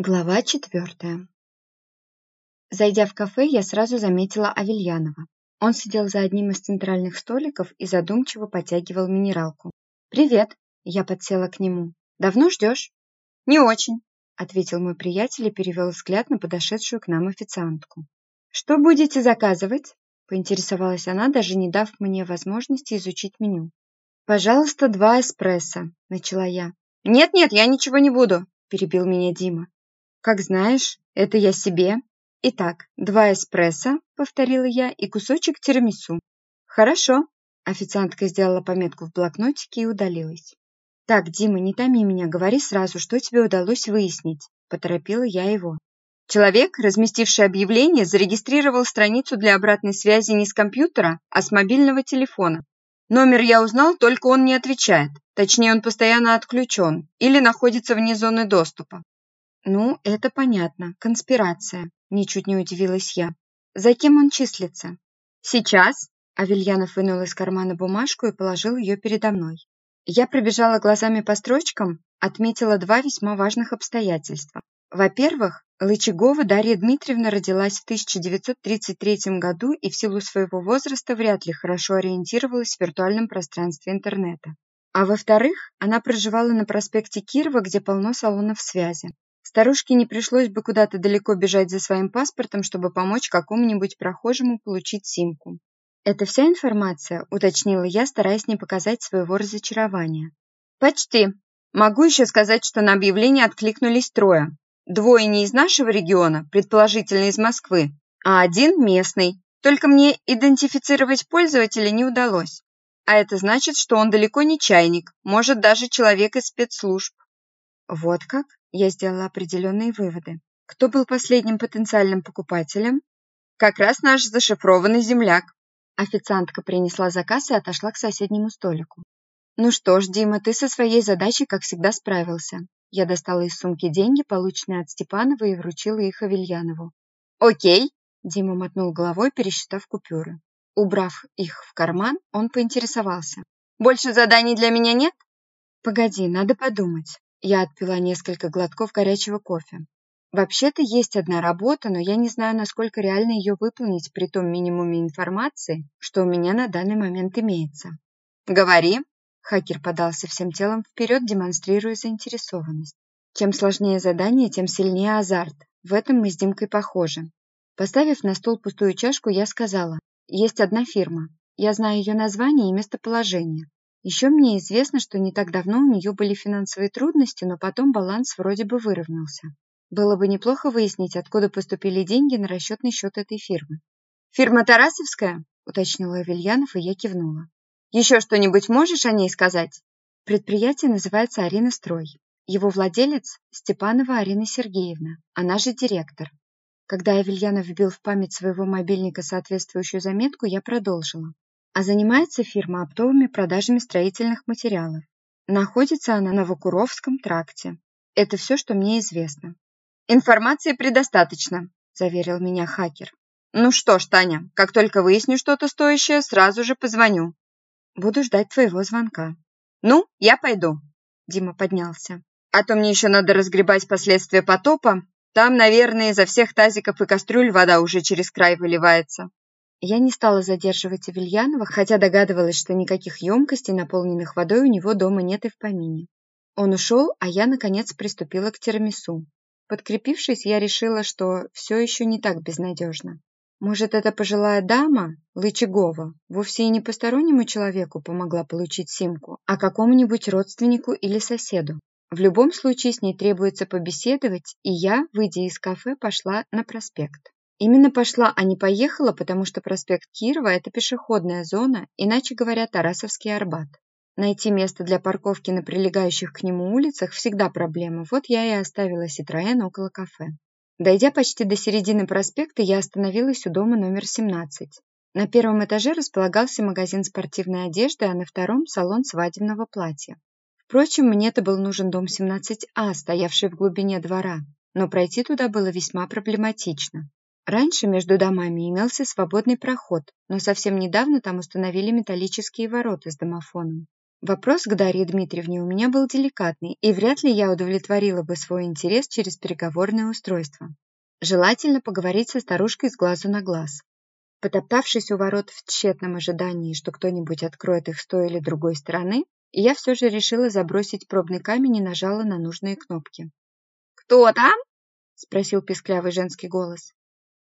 Глава четвертая. Зайдя в кафе, я сразу заметила Авельянова. Он сидел за одним из центральных столиков и задумчиво потягивал минералку. «Привет!» – я подсела к нему. «Давно ждешь?» «Не очень», – ответил мой приятель и перевел взгляд на подошедшую к нам официантку. «Что будете заказывать?» – поинтересовалась она, даже не дав мне возможности изучить меню. «Пожалуйста, два эспрессо», – начала я. «Нет-нет, я ничего не буду», – перебил меня Дима. «Как знаешь, это я себе. Итак, два эспрессо», — повторила я, — «и кусочек тирамису». «Хорошо». Официантка сделала пометку в блокнотике и удалилась. «Так, Дима, не томи меня, говори сразу, что тебе удалось выяснить», — поторопила я его. Человек, разместивший объявление, зарегистрировал страницу для обратной связи не с компьютера, а с мобильного телефона. Номер я узнал, только он не отвечает. Точнее, он постоянно отключен или находится вне зоны доступа. «Ну, это понятно. Конспирация», – ничуть не удивилась я. «За кем он числится?» «Сейчас?» – Авельянов вынул из кармана бумажку и положил ее передо мной. Я пробежала глазами по строчкам, отметила два весьма важных обстоятельства. Во-первых, Лычагова Дарья Дмитриевна родилась в 1933 году и в силу своего возраста вряд ли хорошо ориентировалась в виртуальном пространстве интернета. А во-вторых, она проживала на проспекте Кирова, где полно салонов связи. Старушке не пришлось бы куда-то далеко бежать за своим паспортом, чтобы помочь какому-нибудь прохожему получить симку. «Это вся информация?» – уточнила я, стараясь не показать своего разочарования. «Почти. Могу еще сказать, что на объявление откликнулись трое. Двое не из нашего региона, предположительно из Москвы, а один местный. Только мне идентифицировать пользователя не удалось. А это значит, что он далеко не чайник, может даже человек из спецслужб. Вот как? Я сделала определенные выводы. Кто был последним потенциальным покупателем? Как раз наш зашифрованный земляк. Официантка принесла заказ и отошла к соседнему столику. Ну что ж, Дима, ты со своей задачей, как всегда, справился. Я достала из сумки деньги, полученные от Степанова, и вручила их Авельянову. Окей. Дима мотнул головой, пересчитав купюры. Убрав их в карман, он поинтересовался. «Больше заданий для меня нет?» «Погоди, надо подумать. Я отпила несколько глотков горячего кофе. Вообще-то есть одна работа, но я не знаю, насколько реально ее выполнить при том минимуме информации, что у меня на данный момент имеется. «Говори!» Хакер подался всем телом вперед, демонстрируя заинтересованность. Чем сложнее задание, тем сильнее азарт. В этом мы с Димкой похожи. Поставив на стол пустую чашку, я сказала, есть одна фирма. Я знаю ее название и местоположение. Еще мне известно, что не так давно у нее были финансовые трудности, но потом баланс вроде бы выровнялся. Было бы неплохо выяснить, откуда поступили деньги на расчетный счет этой фирмы. «Фирма Тарасовская?» – уточнила Вильянов, и я кивнула. «Еще что-нибудь можешь о ней сказать?» Предприятие называется «Арина Строй». Его владелец – Степанова Арина Сергеевна, она же директор. Когда Авельянов вбил в память своего мобильника соответствующую заметку, я продолжила а занимается фирма оптовыми продажами строительных материалов. Находится она на Вакуровском тракте. Это все, что мне известно. «Информации предостаточно», – заверил меня хакер. «Ну что ж, Таня, как только выясню что-то стоящее, сразу же позвоню». «Буду ждать твоего звонка». «Ну, я пойду». Дима поднялся. «А то мне еще надо разгребать последствия потопа. Там, наверное, изо всех тазиков и кастрюль вода уже через край выливается». Я не стала задерживать Авельянова, хотя догадывалась, что никаких емкостей, наполненных водой, у него дома нет и в помине. Он ушел, а я, наконец, приступила к тирамису. Подкрепившись, я решила, что все еще не так безнадежно. Может, эта пожилая дама, Лычагова, вовсе и не постороннему человеку помогла получить симку, а какому-нибудь родственнику или соседу. В любом случае с ней требуется побеседовать, и я, выйдя из кафе, пошла на проспект. Именно пошла, а не поехала, потому что проспект Кирова – это пешеходная зона, иначе говоря, Тарасовский Арбат. Найти место для парковки на прилегающих к нему улицах всегда проблема, вот я и оставила Ситроен около кафе. Дойдя почти до середины проспекта, я остановилась у дома номер 17. На первом этаже располагался магазин спортивной одежды, а на втором – салон свадебного платья. Впрочем, мне-то был нужен дом 17А, стоявший в глубине двора, но пройти туда было весьма проблематично. Раньше между домами имелся свободный проход, но совсем недавно там установили металлические ворота с домофоном. Вопрос к Дарье Дмитриевне у меня был деликатный, и вряд ли я удовлетворила бы свой интерес через переговорное устройство. Желательно поговорить со старушкой с глазу на глаз. Потоптавшись у ворот в тщетном ожидании, что кто-нибудь откроет их с той или другой стороны, я все же решила забросить пробный камень и нажала на нужные кнопки. «Кто там?» – спросил песклявый женский голос.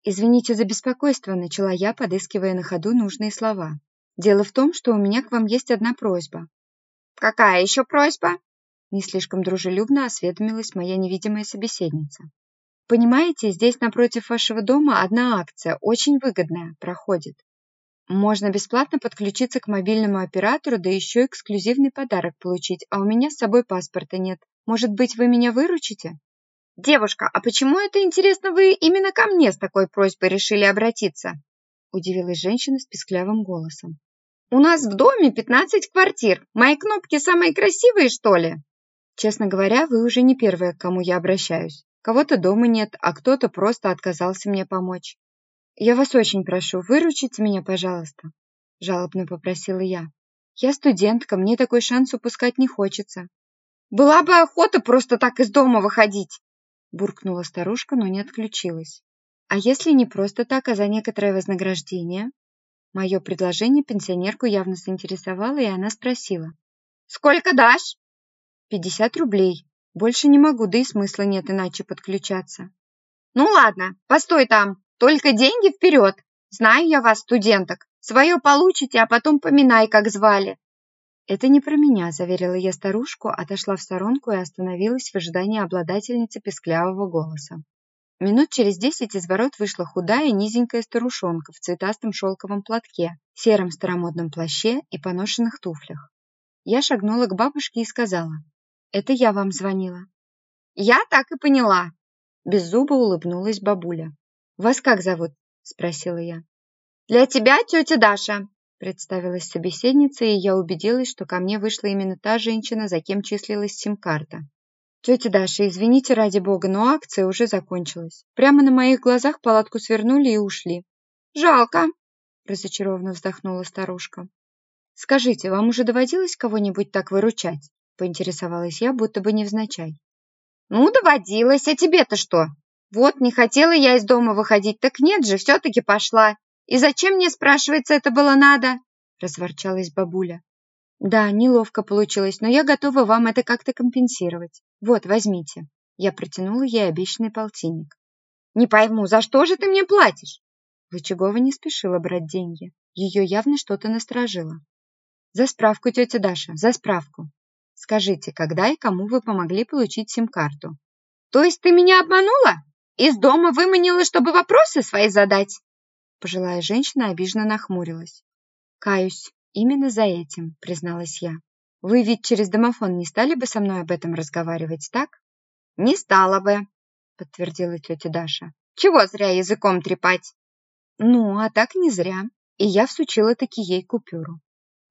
«Извините за беспокойство», – начала я, подыскивая на ходу нужные слова. «Дело в том, что у меня к вам есть одна просьба». «Какая еще просьба?» Не слишком дружелюбно осведомилась моя невидимая собеседница. «Понимаете, здесь напротив вашего дома одна акция, очень выгодная, проходит. Можно бесплатно подключиться к мобильному оператору, да еще эксклюзивный подарок получить, а у меня с собой паспорта нет. Может быть, вы меня выручите?» «Девушка, а почему это, интересно, вы именно ко мне с такой просьбой решили обратиться?» Удивилась женщина с писклявым голосом. «У нас в доме 15 квартир. Мои кнопки самые красивые, что ли?» «Честно говоря, вы уже не первая, к кому я обращаюсь. Кого-то дома нет, а кто-то просто отказался мне помочь. Я вас очень прошу, выручите меня, пожалуйста», – жалобно попросила я. «Я студентка, мне такой шанс упускать не хочется». «Была бы охота просто так из дома выходить», буркнула старушка, но не отключилась. А если не просто так, а за некоторое вознаграждение? Мое предложение пенсионерку явно заинтересовало, и она спросила. «Сколько дашь?» «Пятьдесят рублей. Больше не могу, да и смысла нет иначе подключаться». «Ну ладно, постой там. Только деньги вперед. Знаю я вас, студенток. Свое получите, а потом поминай, как звали. «Это не про меня», – заверила я старушку, отошла в сторонку и остановилась в ожидании обладательницы песклявого голоса. Минут через десять из ворот вышла худая низенькая старушонка в цветастом шелковом платке, сером старомодном плаще и поношенных туфлях. Я шагнула к бабушке и сказала, «Это я вам звонила». «Я так и поняла», – без зуба улыбнулась бабуля. «Вас как зовут?» – спросила я. «Для тебя тетя Даша», Представилась собеседница, и я убедилась, что ко мне вышла именно та женщина, за кем числилась сим-карта. «Тетя Даша, извините ради бога, но акция уже закончилась. Прямо на моих глазах палатку свернули и ушли». «Жалко», – разочарованно вздохнула старушка. «Скажите, вам уже доводилось кого-нибудь так выручать?» – поинтересовалась я, будто бы невзначай. «Ну, доводилось, а тебе-то что? Вот, не хотела я из дома выходить, так нет же, все-таки пошла. «И зачем мне, спрашивается, это было надо?» – разворчалась бабуля. «Да, неловко получилось, но я готова вам это как-то компенсировать. Вот, возьмите». Я протянула ей обещанный полтинник. «Не пойму, за что же ты мне платишь?» Лычагова не спешила брать деньги. Ее явно что-то насторожило. «За справку, тетя Даша, за справку. Скажите, когда и кому вы помогли получить сим-карту?» «То есть ты меня обманула? Из дома выманила, чтобы вопросы свои задать?» Пожилая женщина обиженно нахмурилась. «Каюсь, именно за этим», — призналась я. «Вы ведь через домофон не стали бы со мной об этом разговаривать, так?» «Не стала бы», — подтвердила тетя Даша. «Чего зря языком трепать?» «Ну, а так не зря». И я всучила таки ей купюру.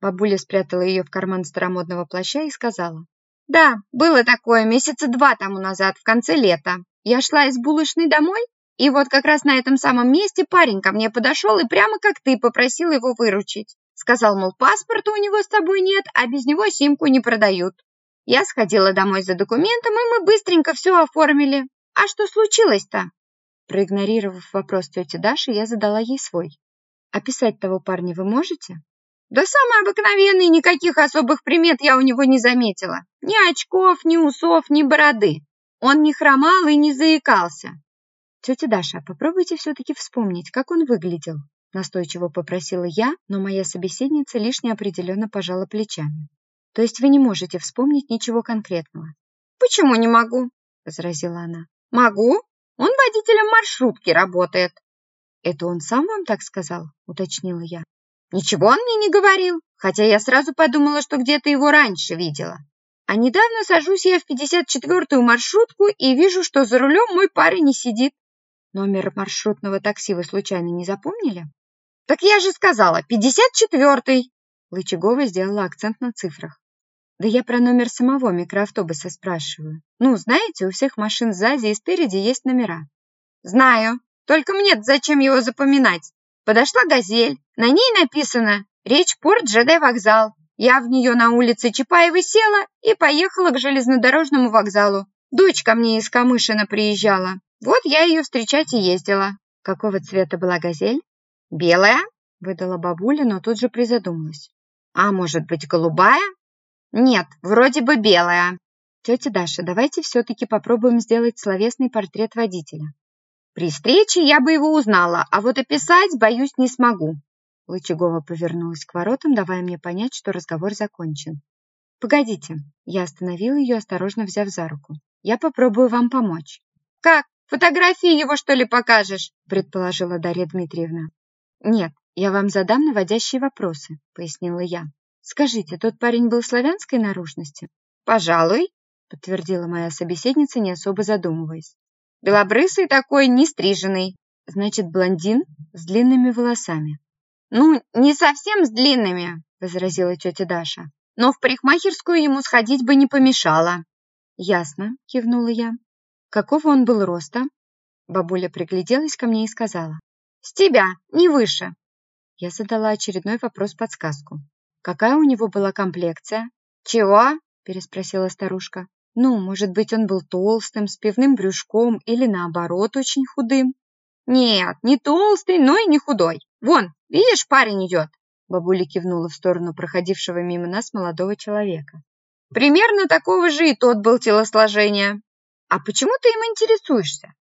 Бабуля спрятала ее в карман старомодного плаща и сказала. «Да, было такое месяца два тому назад, в конце лета. Я шла из булочной домой, и вот как раз на этом самом месте парень ко мне подошел и прямо как ты попросил его выручить. Сказал, мол, паспорта у него с собой нет, а без него симку не продают. Я сходила домой за документом, и мы быстренько все оформили. А что случилось-то? Проигнорировав вопрос тети Даши, я задала ей свой. «Описать того парня вы можете?» «Да самый обыкновенный, никаких особых примет я у него не заметила. Ни очков, ни усов, ни бороды. Он не хромал и не заикался. «Тетя Даша, попробуйте все-таки вспомнить, как он выглядел», настойчиво попросила я, но моя собеседница лишь неопределенно пожала плечами. «То есть вы не можете вспомнить ничего конкретного?» «Почему не могу?» – возразила она. «Могу. Он водителем маршрутки работает». «Это он сам вам так сказал?» – уточнила я. «Ничего он мне не говорил, хотя я сразу подумала, что где-то его раньше видела. А недавно сажусь я в 54-ю маршрутку и вижу, что за рулем мой парень не сидит. Номер маршрутного такси вы случайно не запомнили? Так я же сказала, 54-й. Лычагова сделала акцент на цифрах. Да я про номер самого микроавтобуса спрашиваю. Ну, знаете, у всех машин сзади и спереди есть номера. Знаю. Только мне зачем его запоминать? Подошла «Газель». На ней написано «Речь порт ЖД вокзал». Я в нее на улице Чапаевой села и поехала к железнодорожному вокзалу. Дочь ко мне из Камышина приезжала. Вот я ее встречать и ездила. Какого цвета была газель? Белая, выдала бабуля, но тут же призадумалась. А может быть, голубая? Нет, вроде бы белая. Тетя Даша, давайте все-таки попробуем сделать словесный портрет водителя. При встрече я бы его узнала, а вот описать, боюсь, не смогу. Лычагова повернулась к воротам, давая мне понять, что разговор закончен. «Погодите», я остановила ее, осторожно взяв за руку. «Я попробую вам помочь». «Как? Фотографии его, что ли, покажешь?» предположила Дарья Дмитриевна. «Нет, я вам задам наводящие вопросы», пояснила я. «Скажите, тот парень был славянской наружности?» «Пожалуй», подтвердила моя собеседница, не особо задумываясь. «Белобрысый такой, не стриженный». «Значит, блондин с длинными волосами». «Ну, не совсем с длинными», возразила тетя Даша. «Но в парикмахерскую ему сходить бы не помешало». «Ясно», кивнула я. «Какого он был роста?» Бабуля пригляделась ко мне и сказала. «С тебя, не выше». Я задала очередной вопрос-подсказку. «Какая у него была комплекция?» «Чего?» – переспросила старушка. «Ну, может быть, он был толстым, с пивным брюшком или, наоборот, очень худым?» «Нет, не толстый, но и не худой. Вон, видишь, парень идет!» Бабуля кивнула в сторону проходившего мимо нас молодого человека. «Примерно такого же и тот был телосложения. А почему ты им интересуешься?»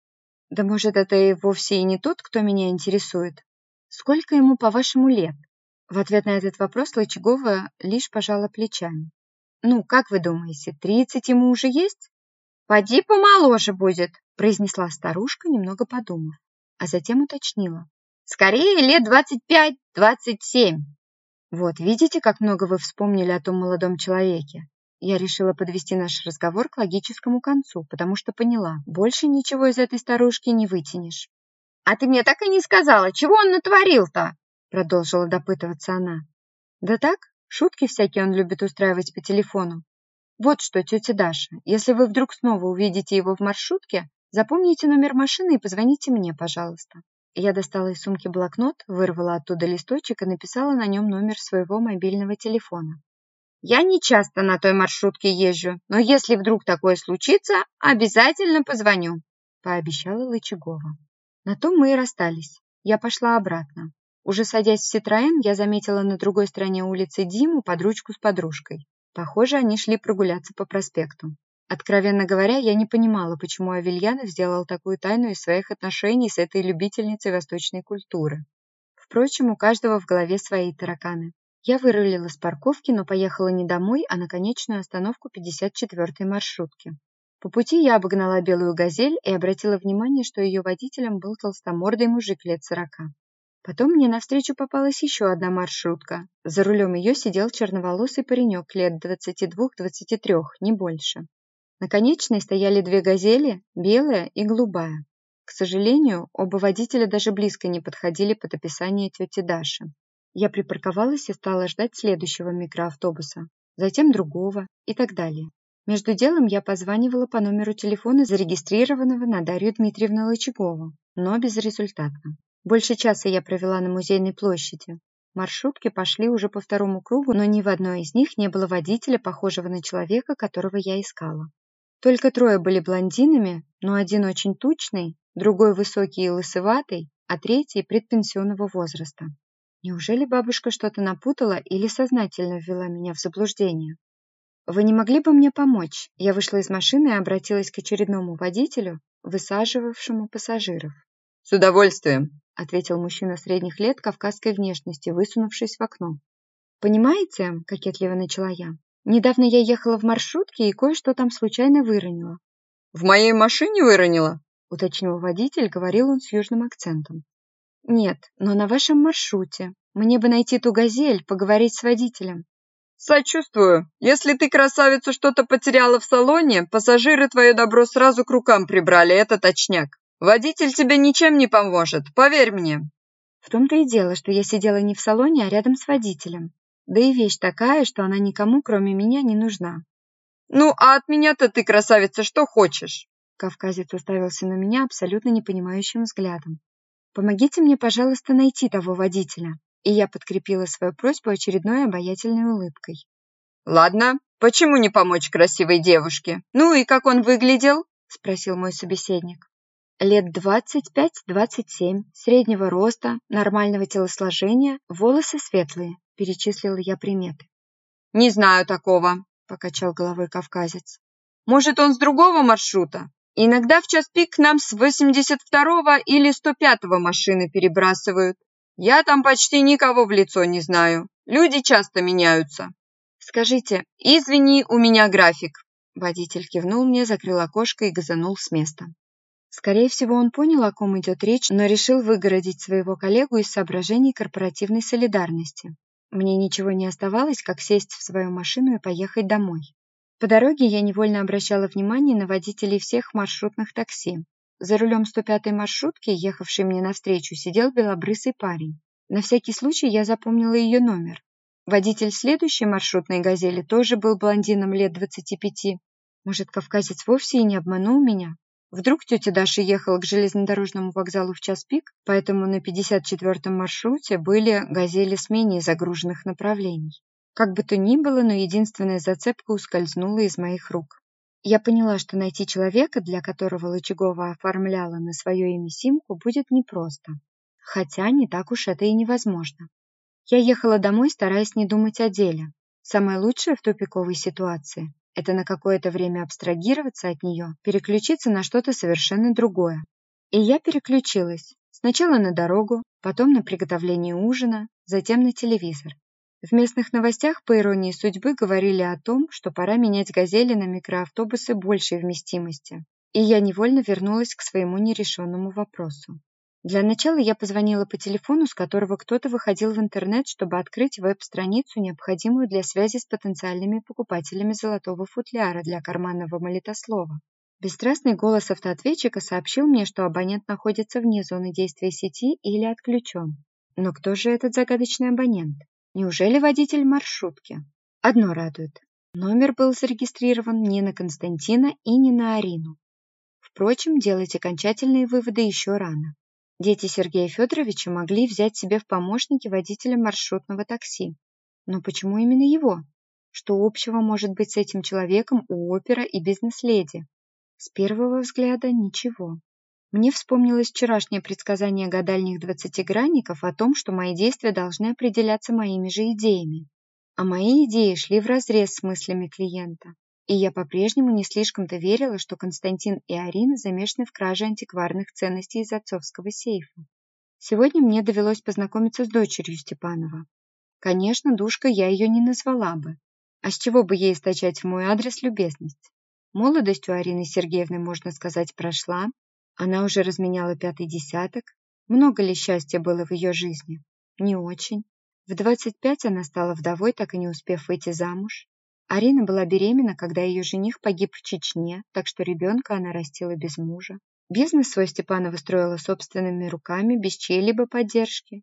«Да может, это и вовсе и не тот, кто меня интересует. Сколько ему, по-вашему, лет?» В ответ на этот вопрос Лычагова лишь пожала плечами. «Ну, как вы думаете, тридцать ему уже есть?» «Поди помоложе будет», произнесла старушка, немного подумав, а затем уточнила. «Скорее лет двадцать пять, двадцать семь». «Вот, видите, как много вы вспомнили о том молодом человеке?» Я решила подвести наш разговор к логическому концу, потому что поняла, больше ничего из этой старушки не вытянешь. «А ты мне так и не сказала, чего он натворил-то?» Продолжила допытываться она. «Да так, шутки всякие он любит устраивать по телефону. Вот что, тетя Даша, если вы вдруг снова увидите его в маршрутке, запомните номер машины и позвоните мне, пожалуйста». Я достала из сумки блокнот, вырвала оттуда листочек и написала на нем номер своего мобильного телефона. «Я не часто на той маршрутке езжу, но если вдруг такое случится, обязательно позвоню», – пообещала Лычагова. На том мы и расстались. Я пошла обратно. Уже садясь в Ситроен, я заметила на другой стороне улицы Диму под ручку с подружкой. Похоже, они шли прогуляться по проспекту. Откровенно говоря, я не понимала, почему Авельянов сделал такую тайну из своих отношений с этой любительницей восточной культуры. Впрочем, у каждого в голове свои тараканы. Я вырулила с парковки, но поехала не домой, а на конечную остановку 54-й маршрутки. По пути я обогнала белую газель и обратила внимание, что ее водителем был толстомордый мужик лет сорока. Потом мне навстречу попалась еще одна маршрутка. За рулем ее сидел черноволосый паренек лет 22-23, не больше. На конечной стояли две газели, белая и голубая. К сожалению, оба водителя даже близко не подходили под описание тети Даши. Я припарковалась и стала ждать следующего микроавтобуса, затем другого и так далее. Между делом я позванивала по номеру телефона, зарегистрированного на Дарью Дмитриевну Лычагову, но безрезультатно. Больше часа я провела на Музейной площади. Маршрутки пошли уже по второму кругу, но ни в одной из них не было водителя, похожего на человека, которого я искала. Только трое были блондинами, но один очень тучный, другой высокий и лысоватый, а третий предпенсионного возраста. Неужели бабушка что-то напутала или сознательно ввела меня в заблуждение? «Вы не могли бы мне помочь?» Я вышла из машины и обратилась к очередному водителю, высаживавшему пассажиров. «С удовольствием», — ответил мужчина средних лет кавказской внешности, высунувшись в окно. «Понимаете?» — кокетливо начала я. «Недавно я ехала в маршрутке и кое-что там случайно выронила». «В моей машине выронила?» — уточнил водитель, говорил он с южным акцентом. «Нет, но на вашем маршруте. Мне бы найти ту газель, поговорить с водителем». «Сочувствую. Если ты, красавица, что-то потеряла в салоне, пассажиры твое добро сразу к рукам прибрали, это точняк. Водитель тебе ничем не поможет, поверь мне». В том-то и дело, что я сидела не в салоне, а рядом с водителем. Да и вещь такая, что она никому, кроме меня, не нужна. «Ну, а от меня-то ты, красавица, что хочешь?» Кавказец уставился на меня абсолютно непонимающим взглядом. «Помогите мне, пожалуйста, найти того водителя». И я подкрепила свою просьбу очередной обаятельной улыбкой. Ладно, почему не помочь красивой девушке? Ну и как он выглядел? Спросил мой собеседник. Лет 25-27, среднего роста, нормального телосложения, волосы светлые, перечислила я приметы. Не знаю такого, покачал головой кавказец. Может, он с другого маршрута? Иногда в час пик нам с 82-го или 105-го машины перебрасывают. Я там почти никого в лицо не знаю. Люди часто меняются. Скажите, извини, у меня график. Водитель кивнул мне, закрыл окошко и газанул с места. Скорее всего, он понял, о ком идет речь, но решил выгородить своего коллегу из соображений корпоративной солидарности. Мне ничего не оставалось, как сесть в свою машину и поехать домой. По дороге я невольно обращала внимание на водителей всех маршрутных такси. За рулем 105-й маршрутки, ехавшей мне навстречу, сидел белобрысый парень. На всякий случай я запомнила ее номер. Водитель следующей маршрутной «Газели» тоже был блондином лет 25. Может, кавказец вовсе и не обманул меня? Вдруг тетя Даша ехала к железнодорожному вокзалу в час пик, поэтому на 54-м маршруте были «Газели» с менее загруженных направлений. Как бы то ни было, но единственная зацепка ускользнула из моих рук. Я поняла, что найти человека, для которого Лычагова оформляла на свое имя симку, будет непросто. Хотя не так уж это и невозможно. Я ехала домой, стараясь не думать о деле. Самое лучшее в тупиковой ситуации – это на какое-то время абстрагироваться от нее, переключиться на что-то совершенно другое. И я переключилась. Сначала на дорогу, потом на приготовление ужина, затем на телевизор. В местных новостях, по иронии судьбы, говорили о том, что пора менять «Газели» на микроавтобусы большей вместимости. И я невольно вернулась к своему нерешенному вопросу. Для начала я позвонила по телефону, с которого кто-то выходил в интернет, чтобы открыть веб-страницу, необходимую для связи с потенциальными покупателями золотого футляра для карманного молитослова. Бесстрастный голос автоответчика сообщил мне, что абонент находится вне зоны действия сети или отключен. Но кто же этот загадочный абонент? Неужели водитель маршрутки? Одно радует. Номер был зарегистрирован не на Константина и не на Арину. Впрочем, делать окончательные выводы еще рано. Дети Сергея Федоровича могли взять себе в помощники водителя маршрутного такси. Но почему именно его? Что общего может быть с этим человеком у опера и бизнес-леди? С первого взгляда ничего. Мне вспомнилось вчерашнее предсказание гадальных двадцатигранников о том, что мои действия должны определяться моими же идеями. А мои идеи шли вразрез с мыслями клиента. И я по-прежнему не слишком-то верила, что Константин и Арина замешаны в краже антикварных ценностей из отцовского сейфа. Сегодня мне довелось познакомиться с дочерью Степанова. Конечно, душка я ее не назвала бы. А с чего бы ей источать в мой адрес любезность? Молодость у Арины Сергеевны, можно сказать, прошла, она уже разменяла пятый десяток. Много ли счастья было в ее жизни? Не очень. В 25 она стала вдовой, так и не успев выйти замуж. Арина была беременна, когда ее жених погиб в Чечне, так что ребенка она растила без мужа. Бизнес свой Степанова строила собственными руками, без чьей-либо поддержки.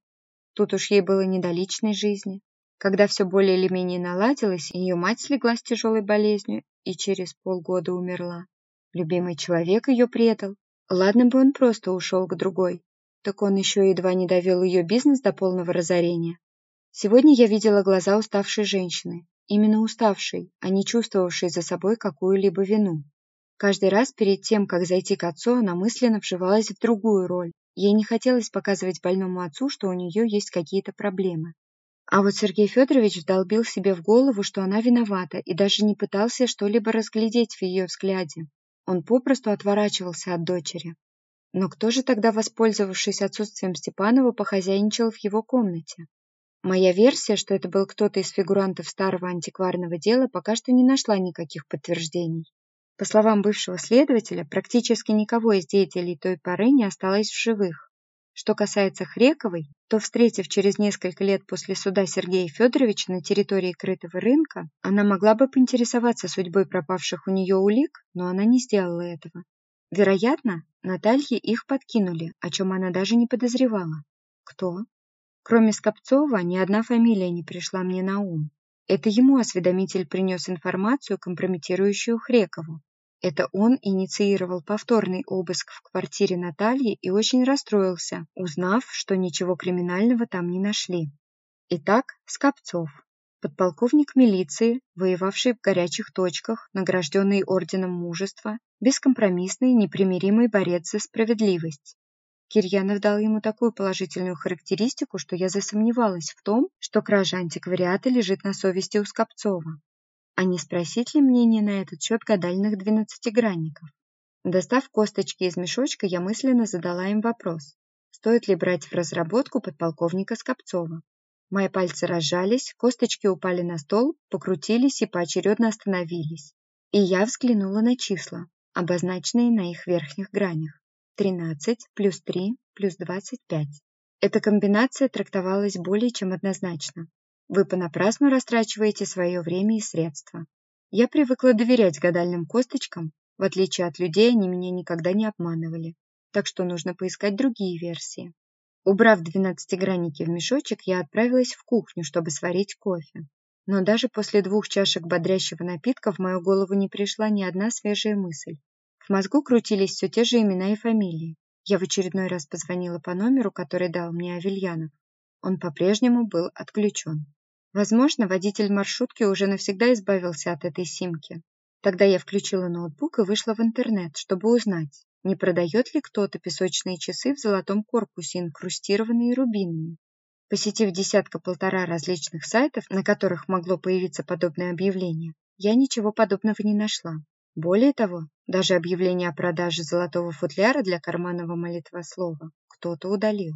Тут уж ей было не до личной жизни. Когда все более или менее наладилось, ее мать слегла с тяжелой болезнью и через полгода умерла. Любимый человек ее предал, Ладно бы он просто ушел к другой, так он еще едва не довел ее бизнес до полного разорения. Сегодня я видела глаза уставшей женщины, именно уставшей, а не чувствовавшей за собой какую-либо вину. Каждый раз перед тем, как зайти к отцу, она мысленно вживалась в другую роль. Ей не хотелось показывать больному отцу, что у нее есть какие-то проблемы. А вот Сергей Федорович вдолбил себе в голову, что она виновата, и даже не пытался что-либо разглядеть в ее взгляде. Он попросту отворачивался от дочери. Но кто же тогда, воспользовавшись отсутствием Степанова, похозяйничал в его комнате? Моя версия, что это был кто-то из фигурантов старого антикварного дела, пока что не нашла никаких подтверждений. По словам бывшего следователя, практически никого из деятелей той поры не осталось в живых. Что касается Хрековой, то, встретив через несколько лет после суда Сергея Федоровича на территории крытого рынка, она могла бы поинтересоваться судьбой пропавших у нее улик, но она не сделала этого. Вероятно, Наталье их подкинули, о чем она даже не подозревала. Кто? Кроме Скопцова, ни одна фамилия не пришла мне на ум. Это ему осведомитель принес информацию, компрометирующую Хрекову. Это он инициировал повторный обыск в квартире Натальи и очень расстроился, узнав, что ничего криминального там не нашли. Итак, Скопцов. подполковник милиции, воевавший в горячих точках, награжденный орденом мужества, бескомпромиссный, непримиримый борец за справедливость. Кирьянов дал ему такую положительную характеристику, что я засомневалась в том, что кража антиквариата лежит на совести у Скопцова. А не спросить ли мнение на этот счет гадальных двенадцатигранников? Достав косточки из мешочка, я мысленно задала им вопрос, стоит ли брать в разработку подполковника Скопцова. Мои пальцы разжались, косточки упали на стол, покрутились и поочередно остановились. И я взглянула на числа, обозначенные на их верхних гранях. 13 плюс 3 плюс 25. Эта комбинация трактовалась более чем однозначно. Вы понапрасну растрачиваете свое время и средства. Я привыкла доверять гадальным косточкам, в отличие от людей, они меня никогда не обманывали. Так что нужно поискать другие версии. Убрав двенадцатигранники в мешочек, я отправилась в кухню, чтобы сварить кофе. Но даже после двух чашек бодрящего напитка в мою голову не пришла ни одна свежая мысль. В мозгу крутились все те же имена и фамилии. Я в очередной раз позвонила по номеру, который дал мне Авельянов. Он по-прежнему был отключен. Возможно, водитель маршрутки уже навсегда избавился от этой симки. Тогда я включила ноутбук и вышла в интернет, чтобы узнать, не продает ли кто-то песочные часы в золотом корпусе, инкрустированные рубинами. Посетив десятка-полтора различных сайтов, на которых могло появиться подобное объявление, я ничего подобного не нашла. Более того, даже объявление о продаже золотого футляра для карманного молитвослова кто-то удалил.